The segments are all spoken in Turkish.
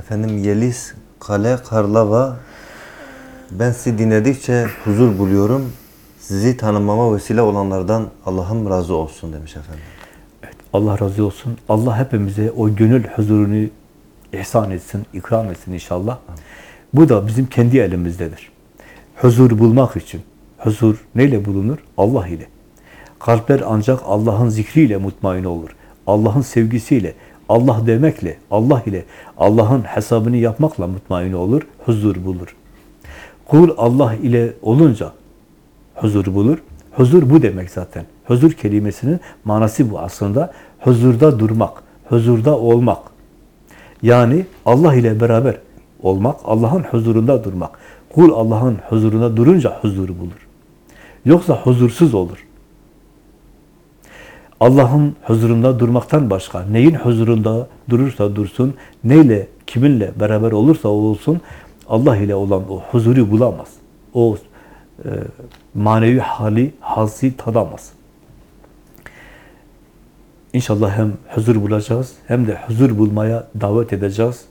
Efendim Yeliz Kale Karlava ben sizi dinledikçe huzur buluyorum. Sizi tanımama vesile olanlardan Allah'ım razı olsun demiş efendim. Evet, Allah razı olsun. Allah hepimize o gönül huzurunu ihsan etsin, ikram etsin inşallah. Bu da bizim kendi elimizdedir. Huzur bulmak için. Huzur neyle bulunur? Allah ile. Kalpler ancak Allah'ın zikriyle mutmain olur. Allah'ın sevgisiyle, Allah demekle, Allah ile, Allah'ın hesabını yapmakla mutmain olur, huzur bulur. Kul Allah ile olunca huzur bulur. Huzur bu demek zaten. Huzur kelimesinin manası bu aslında. Huzurda durmak, huzurda olmak. Yani Allah ile beraber olmak, Allah'ın huzurunda durmak. Kul Allah'ın huzurunda durunca huzuru bulur. Yoksa huzursuz olur. Allah'ın huzurunda durmaktan başka, neyin huzurunda durursa dursun, neyle, kiminle beraber olursa olsun, Allah ile olan o huzuru bulamaz. O e, manevi hali, hazı tadamaz. İnşallah hem huzur bulacağız, hem de huzur bulmaya davet edeceğiz.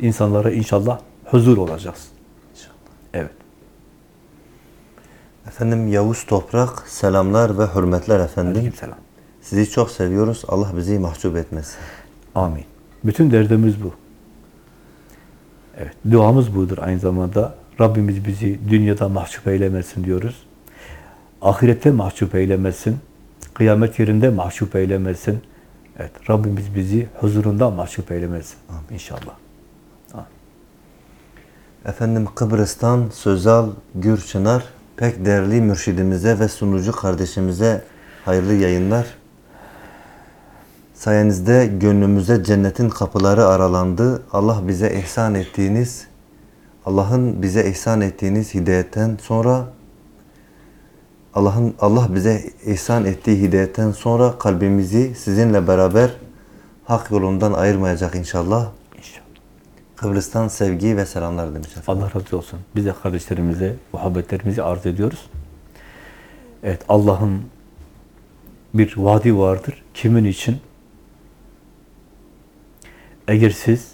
İnsanlara inşallah huzur olacağız. Evet. Efendim Yavuz Toprak selamlar ve hürmetler efendim. Aleykümselam. Sizi çok seviyoruz. Allah bizi mahcup etmesin. Amin. Bütün derdimiz bu. Evet, duamız budur aynı zamanda. Rabbimiz bizi dünyada mahcup eylemesin diyoruz. Ahirette mahcup eylemesin. Kıyamet yerinde mahcup eylemesin. Evet, Rabbimiz bizi huzurunda mahcup eylemesin. İnşallah. Efendim Kıbrıs'tan Sözal Gürçınar pek değerli mürşidimize ve sunucu kardeşimize hayırlı yayınlar. Sayenizde gönlümüze cennetin kapıları aralandı. Allah bize ihsan ettiğiniz, Allah'ın bize ihsan ettiğiniz hidayetten sonra Allah'ın Allah bize ihsan ettiği hidayetten sonra kalbimizi sizinle beraber hak yolundan ayırmayacak inşallah. Kıbrıs'tan sevgi ve selamlar demiş efendim. Allah razı olsun. Biz de kardeşlerimize muhabbetlerimizi arz ediyoruz. Evet, Allah'ın bir vaadi vardır. Kimin için? Eğer siz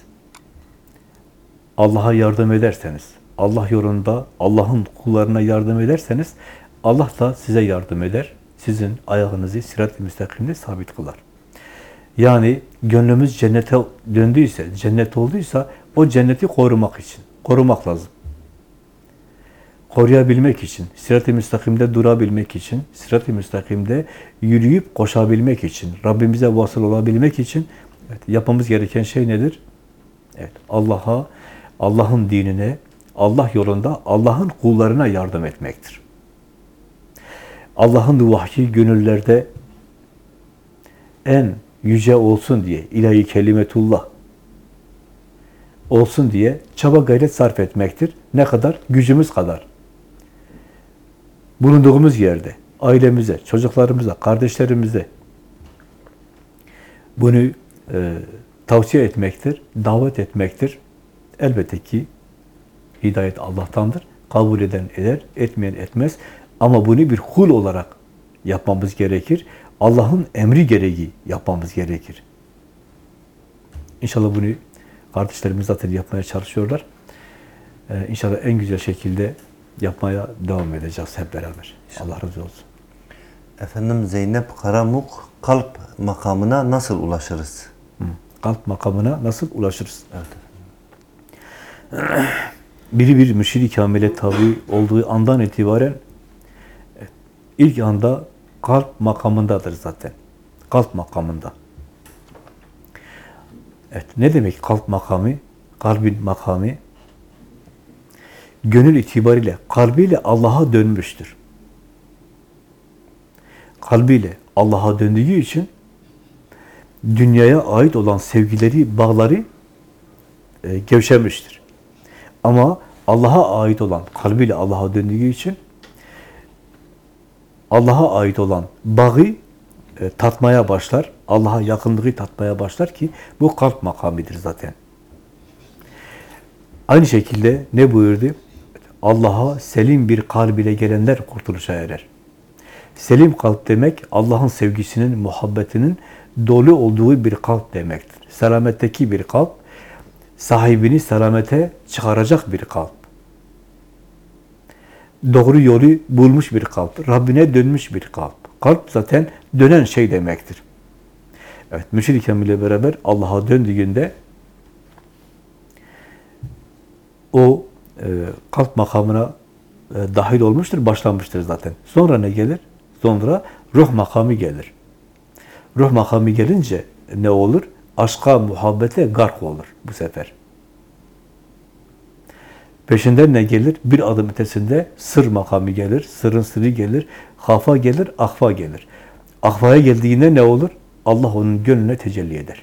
Allah'a yardım ederseniz, Allah yolunda Allah'ın kullarına yardım ederseniz, Allah da size yardım eder. Sizin ayağınızı sirat-i müstakimde sabit kılar. Yani gönlümüz cennete döndüyse, cennet olduysa o cenneti korumak için, korumak lazım. Koruyabilmek için, sirat-i müstakimde durabilmek için, sirat-i müstakimde yürüyüp koşabilmek için, Rabbimize vasıl olabilmek için evet, yapmamız gereken şey nedir? Evet, Allah'a, Allah'ın dinine, Allah yolunda Allah'ın kullarına yardım etmektir. Allah'ın vahyi gönüllerde en yüce olsun diye, ilahi kelimetullah olsun diye çaba gayret sarf etmektir. Ne kadar? Gücümüz kadar. Bulunduğumuz yerde, ailemize, çocuklarımıza, kardeşlerimize bunu e, tavsiye etmektir, davet etmektir. Elbette ki hidayet Allah'tandır. Kabul eden eder, etmeyen etmez. Ama bunu bir kul olarak yapmamız gerekir. Allah'ın emri gereği yapmamız gerekir. İnşallah bunu kardeşlerimiz zaten yapmaya çalışıyorlar. Ee, inşallah en güzel şekilde yapmaya devam edeceğiz hep beraber. Allah razı olsun. Efendim Zeynep Karamuk kalp makamına nasıl ulaşırız? Hı. Kalp makamına nasıl ulaşırız? Evet. Biri bir mürşid-i kamile tabi olduğu andan itibaren evet, ilk anda kalp makamındadır zaten. Kalp makamında. Evet, ne demek kalp makamı? Kalbin makamı. Gönül itibariyle, kalbiyle Allah'a dönmüştür. Kalbiyle Allah'a döndüğü için dünyaya ait olan sevgileri, bağları e, gevşemiştir. Ama Allah'a ait olan, kalbiyle Allah'a döndüğü için Allah'a ait olan bağı e, tatmaya başlar. Allah'a yakınlığı tatmaya başlar ki bu kalp makamidir zaten. Aynı şekilde ne buyurdu? Allah'a selim bir kalb ile gelenler kurtuluşa erer. Selim kalp demek Allah'ın sevgisinin, muhabbetinin dolu olduğu bir kalp demektir. Selametteki bir kalp, sahibini selamete çıkaracak bir kalp. Doğru yolu bulmuş bir kalp. Rabbine dönmüş bir kalp. Kalp zaten dönen şey demektir. Evet, mürşid-i beraber Allah'a döndüğünde o e, kalp makamına e, dahil olmuştur, başlanmıştır zaten. Sonra ne gelir? Sonra ruh makamı gelir. Ruh makamı gelince ne olur? Aşka, muhabbete gark olur bu sefer. Peşinden ne gelir? Bir adım ötesinde sır makamı gelir, sırın sırrı gelir, hafa gelir, ahfa gelir. Ahfaya geldiğinde ne olur? Allah onun gönlüne tecelli eder.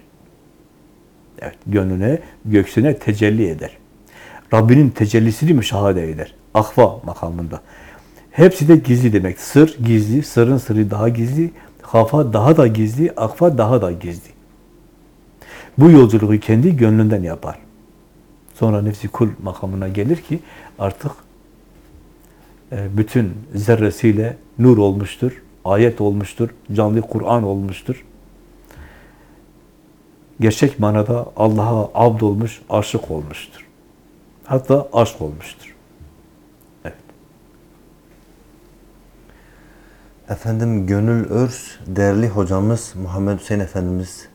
Evet, gönlüne, göksüne tecelli eder. Rabbinin tecellisini müşahede eder. Ahva makamında. Hepsi de gizli demek. Sır gizli, sırın sırrı daha gizli, hafa daha da gizli, akfa daha da gizli. Bu yolculuğu kendi gönlünden yapar. Sonra nefsi kul makamına gelir ki artık bütün zerresiyle nur olmuştur, ayet olmuştur, canlı Kur'an olmuştur. Gerçek manada Allah'a abd olmuş, aşık olmuştur. Hatta aşk olmuştur. Evet. Efendim Gönül Örs değerli hocamız Muhammed Hüseyin Efendimiz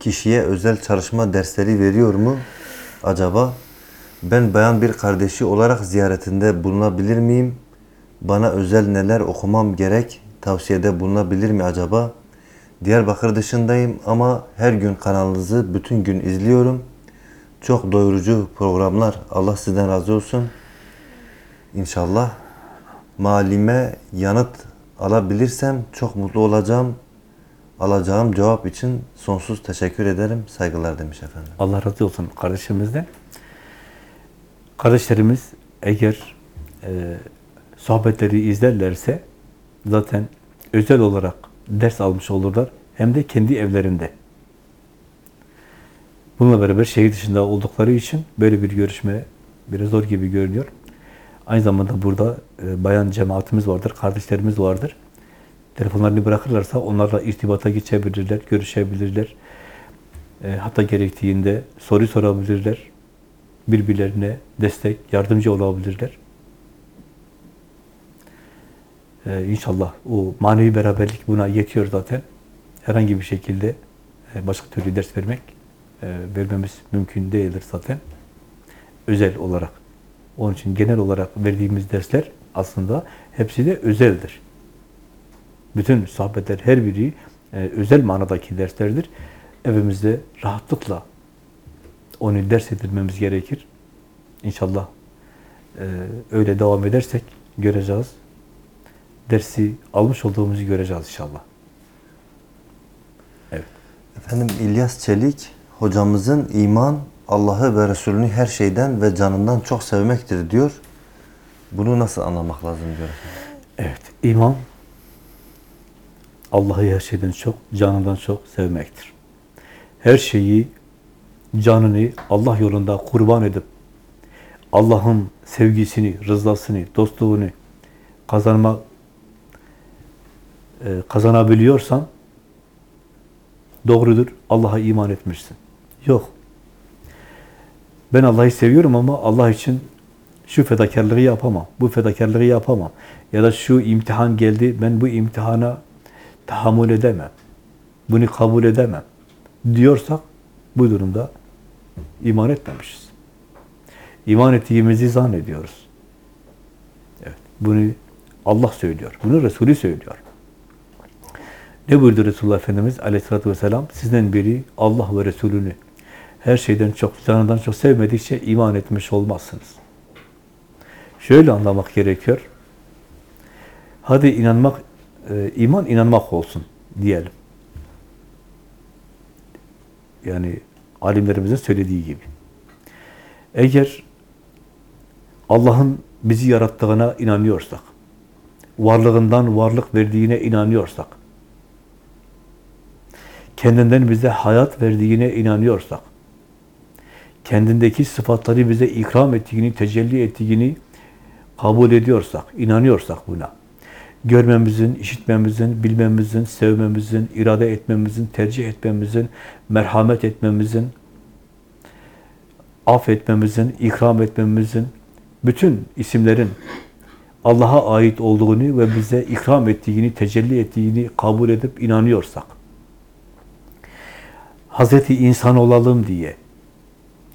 kişiye özel çalışma dersleri veriyor mu acaba? Ben bayan bir kardeşi olarak ziyaretinde bulunabilir miyim? Bana özel neler okumam gerek? Tavsiyede bulunabilir mi acaba? Diyarbakır dışındayım ama her gün kanalınızı bütün gün izliyorum. Çok doyurucu programlar. Allah sizden razı olsun. İnşallah malime yanıt alabilirsem çok mutlu olacağım. Alacağım cevap için sonsuz teşekkür ederim. Saygılar demiş efendim. Allah razı olsun kardeşimizden. Kardeşlerimiz eğer e, sohbetleri izlerlerse zaten özel olarak ders almış olurlar. Hem de kendi evlerinde. Bununla beraber şehir dışında oldukları için böyle bir görüşme biraz zor gibi görünüyor. Aynı zamanda burada e, bayan cemaatimiz vardır, kardeşlerimiz vardır. Telefonlarını bırakırlarsa onlarla irtibata geçebilirler, görüşebilirler. E, hatta gerektiğinde soru sorabilirler. Birbirlerine destek, yardımcı olabilirler. E, inşallah o manevi beraberlik buna yetiyor zaten. Herhangi bir şekilde e, başka türlü ders vermek e, vermemiz mümkün değildir zaten. Özel olarak. Onun için genel olarak verdiğimiz dersler aslında hepsi de özeldir. Bütün sohbetler her biri e, özel manadaki derslerdir. Evimizde rahatlıkla onu ders edilmemiz gerekir. İnşallah öyle devam edersek göreceğiz. Dersi almış olduğumuzu göreceğiz inşallah. Evet. Efendim İlyas Çelik hocamızın iman Allah'ı ve Resulünü her şeyden ve canından çok sevmektir diyor. Bunu nasıl anlamak lazım diyor. Evet, iman Allah'ı her şeyden çok, canından çok sevmektir. Her şeyi, canını Allah yolunda kurban edip Allah'ın sevgisini, rızasını, dostluğunu kazanma e, kazanabiliyorsan doğrudur. Allah'a iman etmişsin. Yok. Ben Allah'ı seviyorum ama Allah için şu fedakarlığı yapamam, bu fedakarlığı yapamam. Ya da şu imtihan geldi, ben bu imtihana tahammül edemem. Bunu kabul edemem. Diyorsak bu durumda iman etmemişiz. İman ettiğimizi zannediyoruz. Evet, bunu Allah söylüyor. Bunu Resulü söylüyor. Ne buyurdu Resulullah Efendimiz aleyhissalatü vesselam? Sizden biri Allah ve Resulünü her şeyden çok, canından çok sevmedikçe iman etmiş olmazsınız. Şöyle anlamak gerekiyor. Hadi inanmak, e, iman inanmak olsun diyelim. Yani alimlerimizin söylediği gibi. Eğer Allah'ın bizi yarattığına inanıyorsak, varlığından varlık verdiğine inanıyorsak, kendinden bize hayat verdiğine inanıyorsak, kendindeki sıfatları bize ikram ettiğini, tecelli ettiğini kabul ediyorsak, inanıyorsak buna, görmemizin, işitmemizin, bilmemizin, sevmemizin, irade etmemizin, tercih etmemizin, merhamet etmemizin, affetmemizin, ikram etmemizin, bütün isimlerin Allah'a ait olduğunu ve bize ikram ettiğini, tecelli ettiğini kabul edip inanıyorsak, Hazreti insan olalım diye,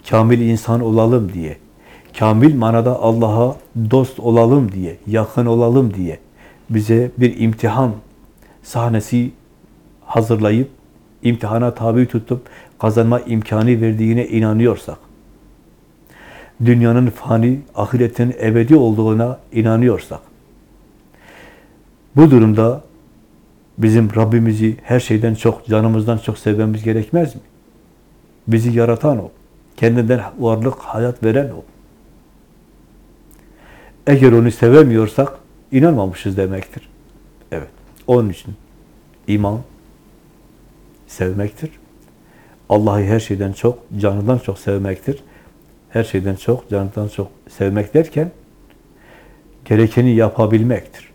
kamil insan olalım diye, kamil manada Allah'a dost olalım diye, yakın olalım diye bize bir imtihan sahnesi hazırlayıp, imtihana tabi tutup kazanma imkanı verdiğine inanıyorsak, dünyanın fani, ahiretin ebedi olduğuna inanıyorsak, bu durumda bizim Rabbimizi her şeyden çok, canımızdan çok sevmemiz gerekmez mi? Bizi yaratan O. Kendinden varlık, hayat veren O. Eğer onu sevemiyorsak inanmamışız demektir. Evet. Onun için iman sevmektir. Allah'ı her şeyden çok, canından çok sevmektir. Her şeyden çok, canından çok sevmek derken gerekeni yapabilmektir.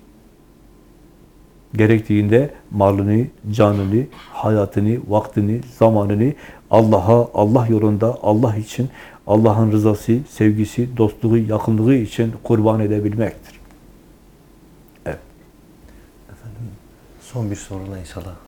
Gerektiğinde malını, canını, hayatını, vaktini, zamanını Allah'a, Allah yolunda, Allah için, Allah'ın rızası, sevgisi, dostluğu, yakınlığı için kurban edebilmektir. Son bir soruyla inşallah